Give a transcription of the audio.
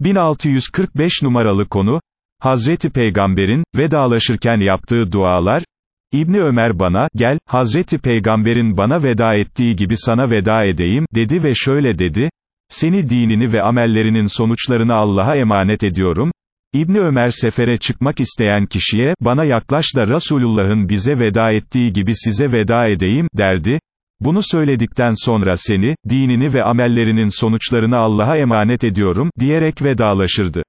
1645 numaralı konu, Hazreti Peygamber'in, vedalaşırken yaptığı dualar, İbni Ömer bana, gel, Hazreti Peygamber'in bana veda ettiği gibi sana veda edeyim, dedi ve şöyle dedi, seni dinini ve amellerinin sonuçlarını Allah'a emanet ediyorum, İbni Ömer sefere çıkmak isteyen kişiye, bana yaklaş da Resulullah'ın bize veda ettiği gibi size veda edeyim, derdi, bunu söyledikten sonra seni, dinini ve amellerinin sonuçlarını Allah'a emanet ediyorum, diyerek vedalaşırdı.